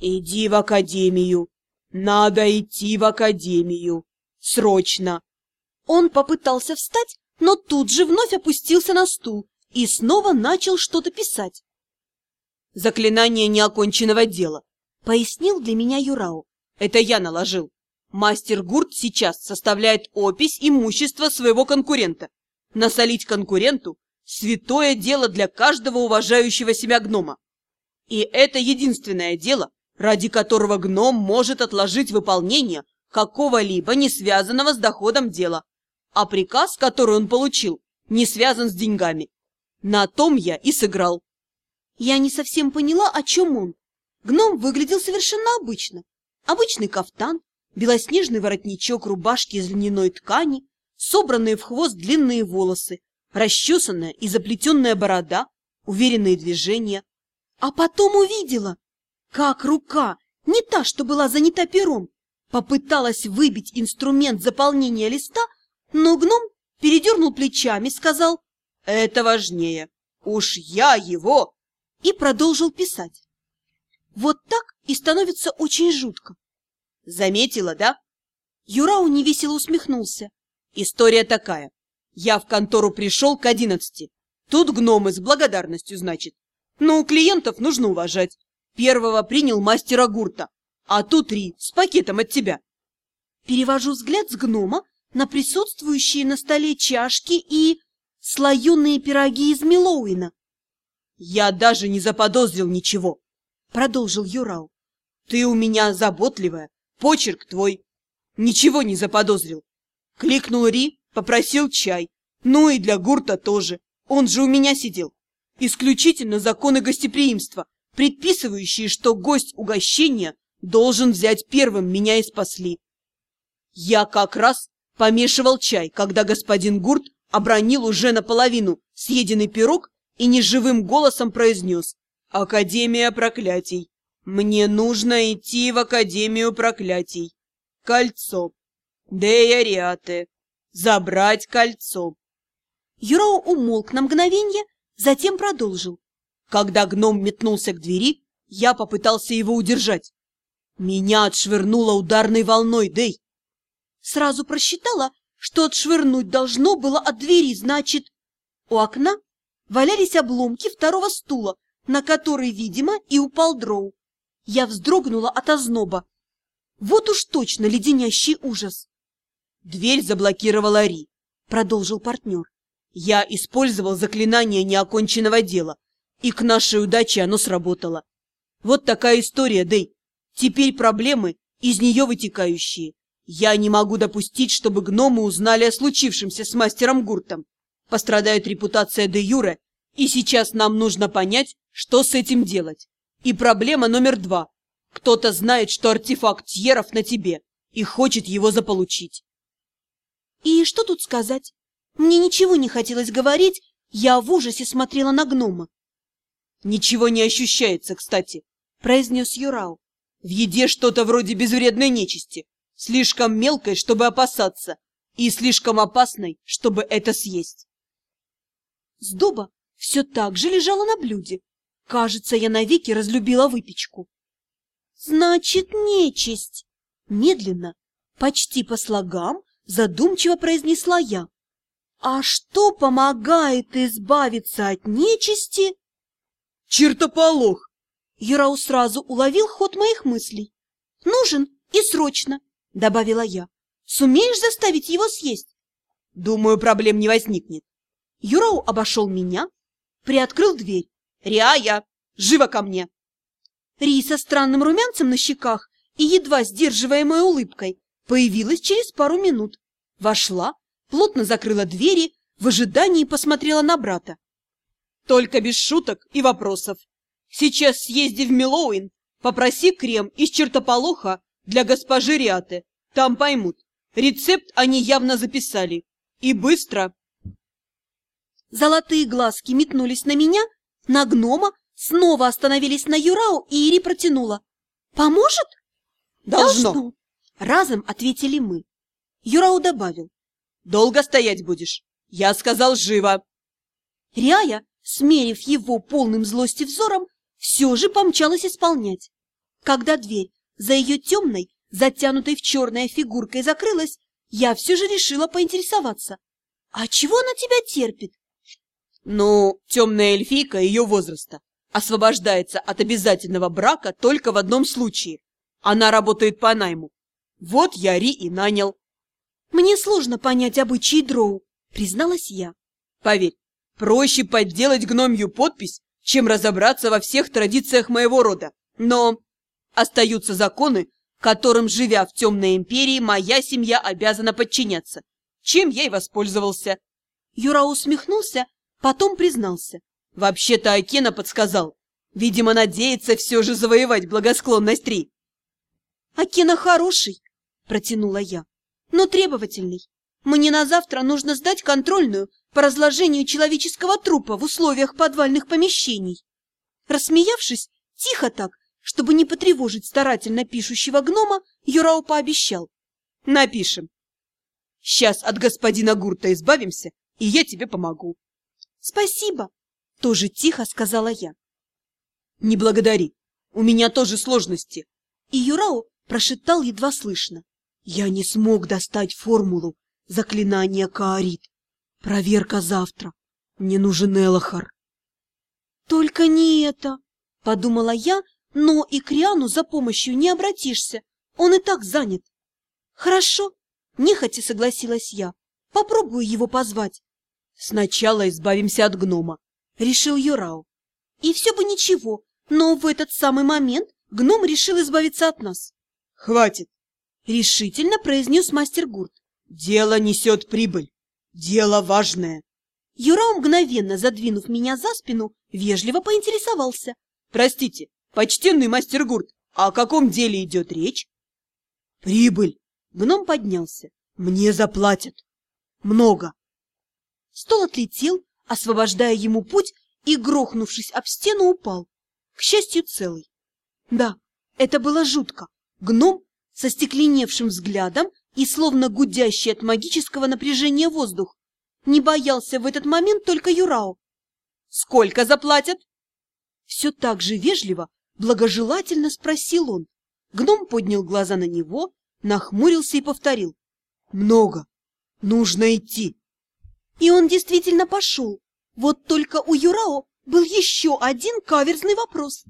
Иди в академию. Надо идти в академию. Срочно. Он попытался встать, но тут же вновь опустился на стул и снова начал что-то писать. Заклинание неоконченного дела, пояснил для меня Юрау. Это я наложил. Мастер Гурт сейчас составляет опись имущества своего конкурента. Насолить конкуренту – святое дело для каждого уважающего себя гнома. И это единственное дело, ради которого гном может отложить выполнение какого-либо не связанного с доходом дела. А приказ, который он получил, не связан с деньгами. На том я и сыграл. Я не совсем поняла, о чем он. Гном выглядел совершенно обычно. Обычный кафтан, белоснежный воротничок рубашки из льняной ткани, собранные в хвост длинные волосы, расчесанная и заплетенная борода, уверенные движения. А потом увидела, как рука, не та, что была занята пером, попыталась выбить инструмент заполнения листа, но гном передернул плечами, сказал «Это важнее, уж я его!» и продолжил писать. Вот так и становится очень жутко. Заметила, да? Юрау невесело усмехнулся. История такая. Я в контору пришел к одиннадцати. Тут гномы с благодарностью, значит. Но у клиентов нужно уважать. Первого принял мастера Гурта, а тут три с пакетом от тебя. Перевожу взгляд с гнома на присутствующие на столе чашки и слоеные пироги из Милоуина. Я даже не заподозрил ничего, продолжил Юрау. Ты у меня заботливая, почерк твой. Ничего не заподозрил. Кликнул Ри, попросил чай. Ну и для Гурта тоже. Он же у меня сидел. Исключительно законы гостеприимства, предписывающие, что гость угощения должен взять первым, меня и спасли. Я как раз помешивал чай, когда господин Гурт обронил уже наполовину съеденный пирог и неживым голосом произнес «Академия проклятий! Мне нужно идти в Академию проклятий! Кольцо! Деяриате! Забрать кольцо!» Юроу умолк на мгновенье, затем продолжил. Когда гном метнулся к двери, я попытался его удержать. Меня отшвырнуло ударной волной, Дэй. Сразу просчитала, что отшвырнуть должно было от двери, значит... У окна валялись обломки второго стула, на который, видимо, и упал дроу. Я вздрогнула от озноба. Вот уж точно леденящий ужас. Дверь заблокировала Ри, продолжил партнер. Я использовал заклинание неоконченного дела, и к нашей удаче оно сработало. Вот такая история, Дэй. Теперь проблемы, из нее вытекающие. Я не могу допустить, чтобы гномы узнали о случившемся с мастером Гуртом пострадает репутация де Юре, и сейчас нам нужно понять, что с этим делать. И проблема номер два. Кто-то знает, что артефакт Тьеров на тебе и хочет его заполучить. И что тут сказать? Мне ничего не хотелось говорить, я в ужасе смотрела на гнома. Ничего не ощущается, кстати, произнес Юрау. В еде что-то вроде безвредной нечисти, слишком мелкой, чтобы опасаться, и слишком опасной, чтобы это съесть. Сдоба все так же лежала на блюде. Кажется, я навеки разлюбила выпечку. Значит, нечисть. Медленно, почти по слогам, задумчиво произнесла я. А что помогает избавиться от нечисти? Чертополох! Ярау сразу уловил ход моих мыслей. Нужен и срочно, добавила я. Сумеешь заставить его съесть? Думаю, проблем не возникнет. Юроу обошел меня, приоткрыл дверь. «Риая, живо ко мне!» Ри со странным румянцем на щеках и едва сдерживаемой улыбкой появилась через пару минут. Вошла, плотно закрыла двери, в ожидании посмотрела на брата. «Только без шуток и вопросов. Сейчас съезди в Милоуин, попроси крем из чертополоха для госпожи Риаты. Там поймут. Рецепт они явно записали. И быстро!» Золотые глазки метнулись на меня, на гнома, снова остановились на Юрау, и Ири протянула. «Поможет?» «Должно!», Должно. Разом ответили мы. Юрау добавил. «Долго стоять будешь? Я сказал живо!» Ряя, смерив его полным злости взором, все же помчалась исполнять. Когда дверь за ее темной, затянутой в черное фигуркой закрылась, я все же решила поинтересоваться. А чего она тебя терпит? Ну, темная эльфийка ее возраста освобождается от обязательного брака только в одном случае. Она работает по найму. Вот я Ри и нанял. Мне сложно понять обычаи дроу, призналась я. Поверь, проще подделать гномью подпись, чем разобраться во всех традициях моего рода. Но остаются законы, которым, живя в темной империи, моя семья обязана подчиняться. Чем я и воспользовался. Юра усмехнулся, потом признался. Вообще-то Акена подсказал. Видимо, надеется все же завоевать благосклонность Ри. Акена хороший, протянула я, но требовательный. Мне на завтра нужно сдать контрольную по разложению человеческого трупа в условиях подвальных помещений. Рассмеявшись, тихо так, чтобы не потревожить старательно пишущего гнома, Юрау пообещал. Напишем. Сейчас от господина Гурта избавимся, и я тебе помогу. Спасибо, тоже тихо сказала я. Не благодари, у меня тоже сложности. И Юрау прошептал едва слышно. Я не смог достать формулу заклинания Каорит. Проверка завтра. Мне нужен Элохар. Только не это, подумала я, но и к Риану за помощью не обратишься. Он и так занят. Хорошо, нехотя согласилась я. Попробую его позвать. Сначала избавимся от гнома, решил Юрау. И все бы ничего, но в этот самый момент гном решил избавиться от нас. Хватит, решительно произнес мастер Гурт. Дело несет прибыль. Дело важное. Юрау, мгновенно задвинув меня за спину, вежливо поинтересовался. Простите, почтенный мастер Гурт, о каком деле идет речь? Прибыль. Гном поднялся. Мне заплатят. Много. Стол отлетел, освобождая ему путь, и, грохнувшись об стену, упал. К счастью, целый. Да, это было жутко. Гном со стекленевшим взглядом и словно гудящий от магического напряжения воздух. Не боялся в этот момент только Юрао. «Сколько заплатят?» Все так же вежливо, благожелательно спросил он. Гном поднял глаза на него, нахмурился и повторил. «Много. Нужно идти». И он действительно пошел. Вот только у Юрао был еще один каверзный вопрос.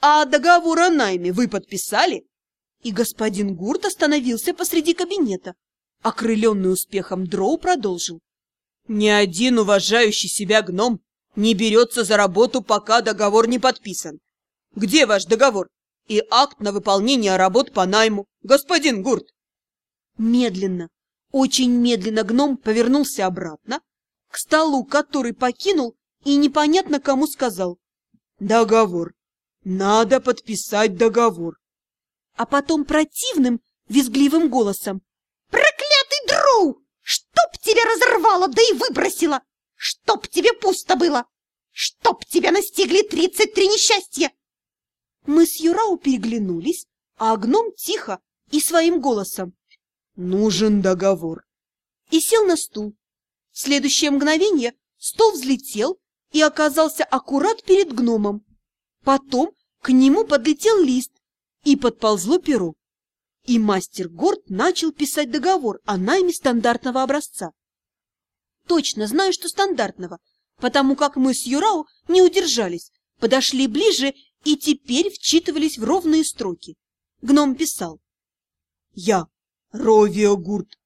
«А договор о найме вы подписали?» И господин Гурт остановился посреди кабинета. Окрыленный успехом Дроу продолжил. «Ни один уважающий себя гном не берется за работу, пока договор не подписан. Где ваш договор и акт на выполнение работ по найму, господин Гурт?» Медленно, очень медленно гном повернулся обратно, к столу, который покинул, и непонятно кому сказал. «Договор. Надо подписать договор». А потом противным, визгливым голосом. «Проклятый дроу! Чтоб тебя разорвало, да и выбросило! Чтоб тебе пусто было! Чтоб тебя настигли тридцать три несчастья!» Мы с Юрау переглянулись, а гном тихо и своим голосом. Нужен договор. И сел на стул. В следующее мгновение стол взлетел и оказался аккурат перед гномом. Потом к нему подлетел лист и подползло перо. И мастер Горд начал писать договор о найме стандартного образца. Точно знаю, что стандартного, потому как мы с Юрау не удержались, подошли ближе и теперь вчитывались в ровные строки. Гном писал. «Я, Ровио Гурт,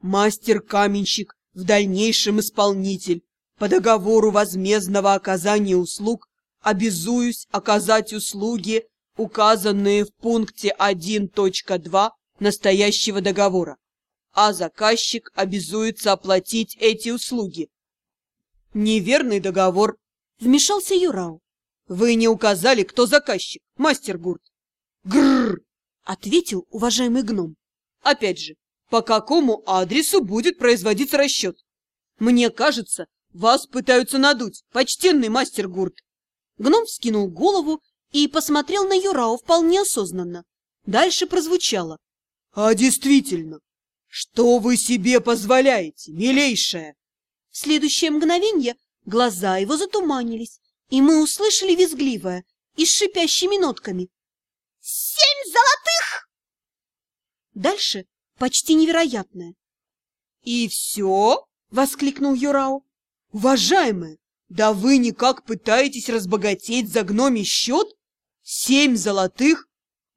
мастер-каменщик, в дальнейшем исполнитель, по договору возмездного оказания услуг, обязуюсь оказать услуги, указанные в пункте 1.2 настоящего договора, а заказчик обязуется оплатить эти услуги. Неверный договор. Вмешался Юрау. Вы не указали, кто заказчик, мастер Гурт. Грррр, ответил уважаемый гном. Опять же, по какому адресу будет производиться расчет? Мне кажется, вас пытаются надуть, почтенный мастер Гурт. Гном вскинул голову и посмотрел на Юрао вполне осознанно. Дальше прозвучало. — А действительно, что вы себе позволяете, милейшая? В следующее мгновенье глаза его затуманились, и мы услышали визгливое и с шипящими нотками. золотых!» Дальше почти невероятное. «И все?» — воскликнул Юрау. «Уважаемая, да вы никак пытаетесь разбогатеть за гномий счет? Семь золотых?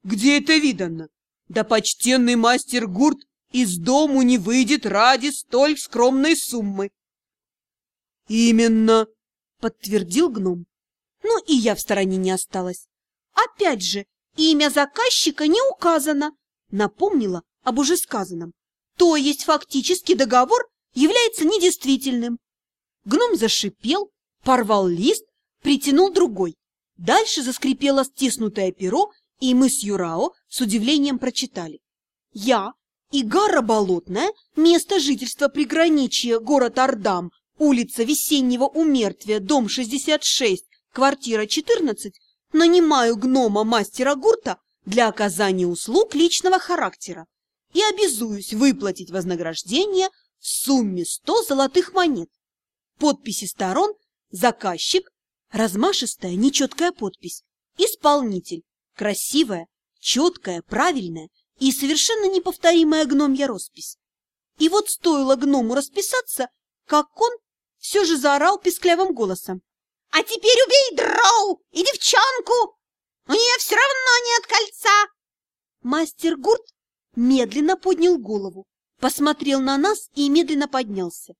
Где это видано? Да почтенный мастер Гурт из дому не выйдет ради столь скромной суммы. Именно, подтвердил гном. Ну и я в стороне не осталась. Опять же, имя заказчика не указано, напомнила об уже сказанном. То есть фактически договор является недействительным. Гном зашипел, порвал лист, притянул другой. Дальше заскрипело стиснутое перо, и мы с Юрао с удивлением прочитали. Я, Игара Болотная, место жительства приграничья, город Ардам, улица Весеннего Умертвия, дом 66, квартира 14, нанимаю гнома-мастера Гурта для оказания услуг личного характера и обязуюсь выплатить вознаграждение в сумме 100 золотых монет. Подписи сторон – заказчик, размашистая нечеткая подпись, исполнитель, красивая, четкая, правильная и совершенно неповторимая гномья роспись. И вот стоило гному расписаться, как он все же заорал писклявым голосом. «А теперь убей дроу и девчонку! У нее все равно нет кольца!» Мастер Гурт медленно поднял голову, посмотрел на нас и медленно поднялся.